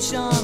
vision